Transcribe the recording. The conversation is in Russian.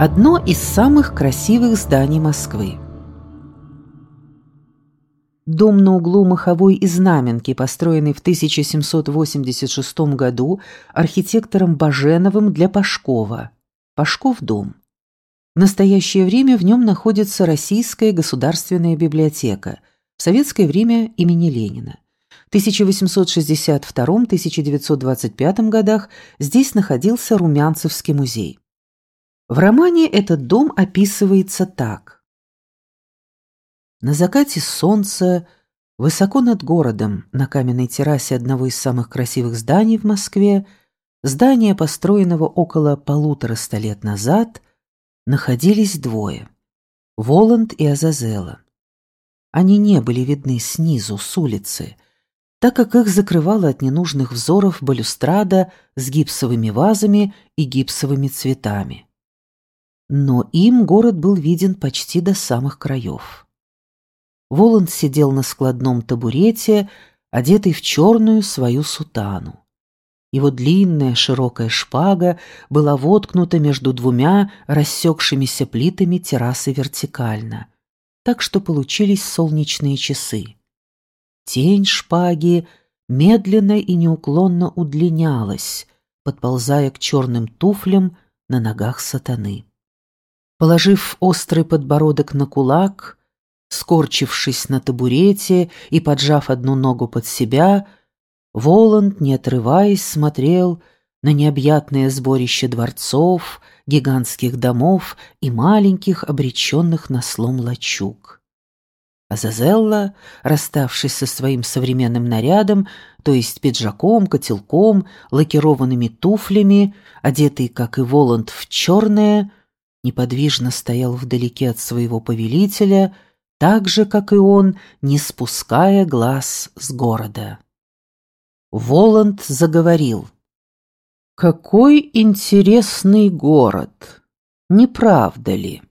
Одно из самых красивых зданий Москвы. Дом на углу Маховой и Знаменки, построенный в 1786 году архитектором Баженовым для Пашкова. Пашков дом. В настоящее время в нем находится Российская государственная библиотека, в советское время имени Ленина. В 1862-1925 годах здесь находился Румянцевский музей. В романе этот дом описывается так. На закате солнца, высоко над городом, на каменной террасе одного из самых красивых зданий в Москве, здания, построенного около полутораста лет назад, находились двое – Воланд и Азазела. Они не были видны снизу, с улицы, так как их закрывала от ненужных взоров балюстрада с гипсовыми вазами и гипсовыми цветами но им город был виден почти до самых краев. Воланд сидел на складном табурете, одетый в черную свою сутану. Его длинная широкая шпага была воткнута между двумя рассекшимися плитами террасы вертикально, так что получились солнечные часы. Тень шпаги медленно и неуклонно удлинялась, подползая к черным туфлям на ногах сатаны. Положив острый подбородок на кулак, скорчившись на табурете и поджав одну ногу под себя, Воланд, не отрываясь, смотрел на необъятное сборище дворцов, гигантских домов и маленьких, обреченных на слом лачуг. Азазелла, расставшись со своим современным нарядом, то есть пиджаком, котелком, лакированными туфлями, одетый, как и Воланд, в черное, неподвижно стоял вдалеке от своего повелителя, так же, как и он, не спуская глаз с города. Воланд заговорил. «Какой интересный город! Не правда ли?»